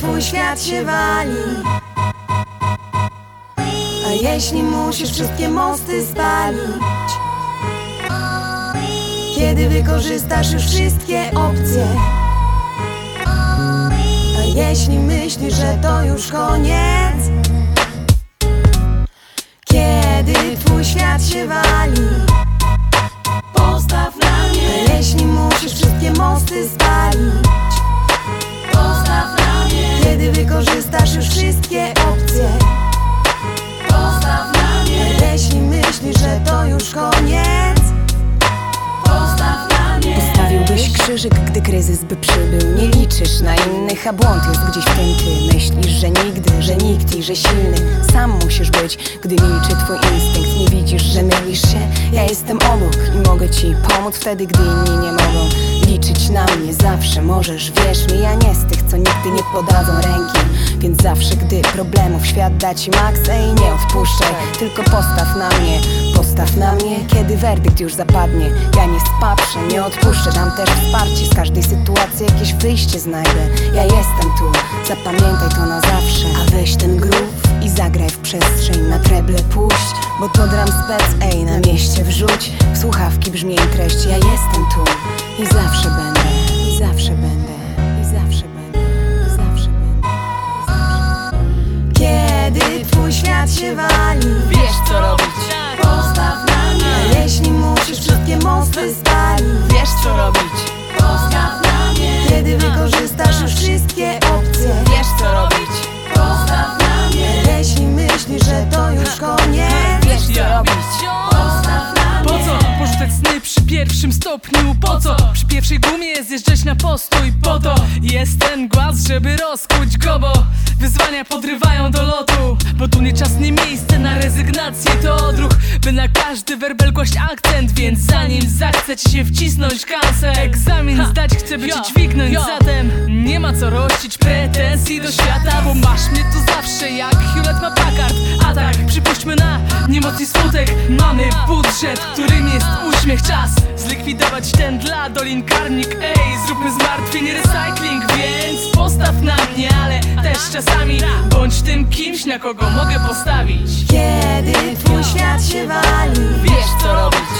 twój świat się wali. A jeśli musisz wszystkie mosty spalić Kiedy wykorzystasz już wszystkie opcje. A jeśli myślisz, że to już koniec Kiedy twój świat się wali wykorzystasz już wszystkie opcje krzyżyk, gdy kryzys by przybył. Nie liczysz na innych, a błąd jest gdzieś w tym ty. Myślisz, że nigdy, że nikt i że silny Sam musisz być, gdy milczy twój instynkt Nie widzisz, że mylisz się, ja jestem obok I mogę ci pomóc wtedy, gdy inni nie mogą. Liczyć na mnie zawsze możesz, wierz mi Ja nie z tych, co nigdy nie podadzą ręki. Więc zawsze, gdy problemów świat da ci maks Ej, nie odpuszczaj, tylko postaw na mnie Na mnie, kiedy werdykt już zapadnie. Ja nie spatrzę, nie odpuszczę Dam też wsparcie, z każdej sytuacji jakieś wyjście znajdę. Ja jestem tu, zapamiętaj to na zawsze. A weź ten groove i zagraj w przestrzeń. Na treble puść, bo to drum spec Ej, na mieście wrzuć, w słuchawki brzmień treść. Ja jestem tu i zawsze będę I zawsze będę, i zawsze będę I zawsze będę. Kiedy twój świat się wali Wiesz co robić, stopniu? Po co? Przy pierwszej gumie zjeżdżać na postój? Po to jest ten głaz, żeby rozkuć go, bo wyzwania podrywają do lotu. Bo tu nie czas, nie miejsce na rezygnację To odruch, by na każdy werbel kłaść akcent. Więc zanim zachce ci się wcisnąć kansę Egzamin zdać chcę, by cię dźwignąć Zatem. Nie ma co rościć pretensji do świata Bo masz mnie tu zawsze jak Hewlett ma Packard A tak, przypuśćmy na niemoc i smutek Mamy budżet, którym jest uśmiech czas Zlikwidować ten dla dolin karmnik Ej, zróbmy zmartwień recycling Więc postaw na mnie, ale też czasami Bądź tym kimś, na kogo mogę postawić. Kiedy twój świat się wali Wiesz co robić,